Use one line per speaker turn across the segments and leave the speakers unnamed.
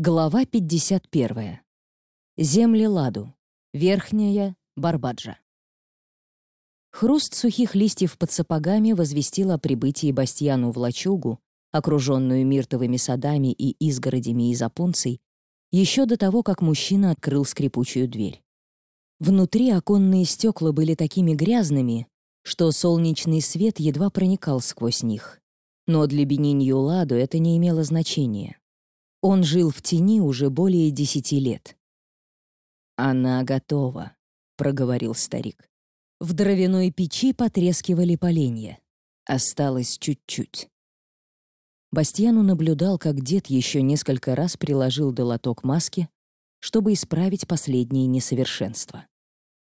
Глава 51. Земли Ладу. Верхняя Барбаджа. Хруст сухих листьев под сапогами возвестил о прибытии Бастьяну в лачугу, окруженную миртовыми садами и изгородями из опунций, еще до того, как мужчина открыл скрипучую дверь. Внутри оконные стекла были такими грязными, что солнечный свет едва проникал сквозь них. Но для Бенинью Ладу это не имело значения. Он жил в тени уже более десяти лет. «Она готова», — проговорил старик. В дровяной печи потрескивали поленья. Осталось чуть-чуть. Бастьяну наблюдал, как дед еще несколько раз приложил долоток маски, чтобы исправить последние несовершенства.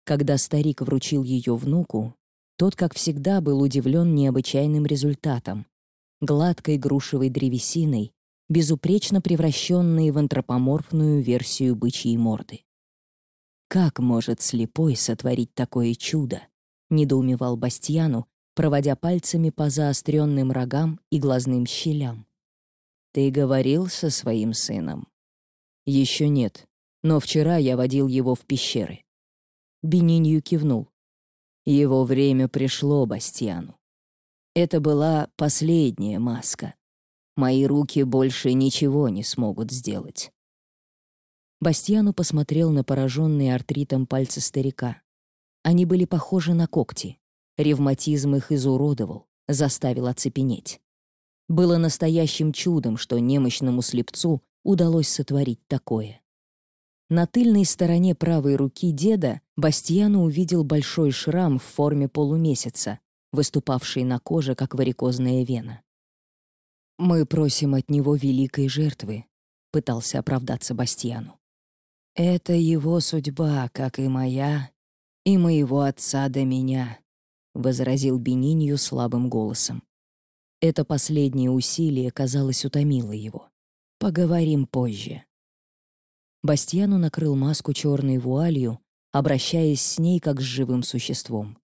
Когда старик вручил ее внуку, тот, как всегда, был удивлен необычайным результатом — гладкой грушевой древесиной, безупречно превращенные в антропоморфную версию бычьей морды. «Как может слепой сотворить такое чудо?» — недоумевал Бастьяну, проводя пальцами по заостренным рогам и глазным щелям. «Ты говорил со своим сыном?» «Еще нет, но вчера я водил его в пещеры». Бенинью кивнул. Его время пришло Бастьяну. Это была последняя маска. Мои руки больше ничего не смогут сделать. Бастьяну посмотрел на пораженные артритом пальцы старика. Они были похожи на когти. Ревматизм их изуродовал, заставил оцепенеть. Было настоящим чудом, что немощному слепцу удалось сотворить такое. На тыльной стороне правой руки деда Бастьяну увидел большой шрам в форме полумесяца, выступавший на коже, как варикозная вена. «Мы просим от него великой жертвы», — пытался оправдаться Бастьяну. «Это его судьба, как и моя, и моего отца до меня», — возразил Бенинью слабым голосом. Это последнее усилие, казалось, утомило его. «Поговорим позже». Бастьяну накрыл маску черной вуалью, обращаясь с ней как с живым существом.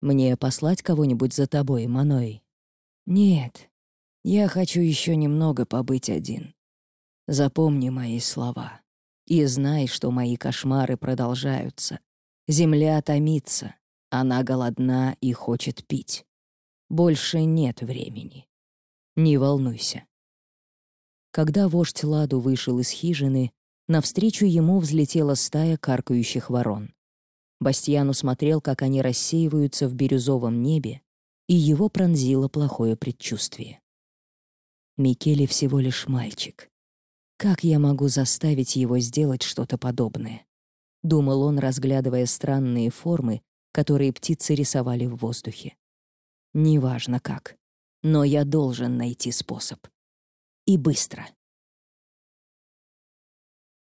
«Мне послать кого-нибудь за тобой, Маной?» «Нет, я хочу еще немного побыть один. Запомни мои слова. И знай, что мои кошмары продолжаются. Земля томится, она голодна и хочет пить. Больше нет времени. Не волнуйся. Когда вождь Ладу вышел из хижины, навстречу ему взлетела стая каркающих ворон. Бастьяну смотрел, как они рассеиваются в бирюзовом небе, и его пронзило плохое предчувствие. Микеле всего лишь мальчик. Как я могу заставить его сделать что-то подобное? Думал он, разглядывая странные формы, которые птицы рисовали в воздухе. Неважно как, но я должен найти способ. И быстро.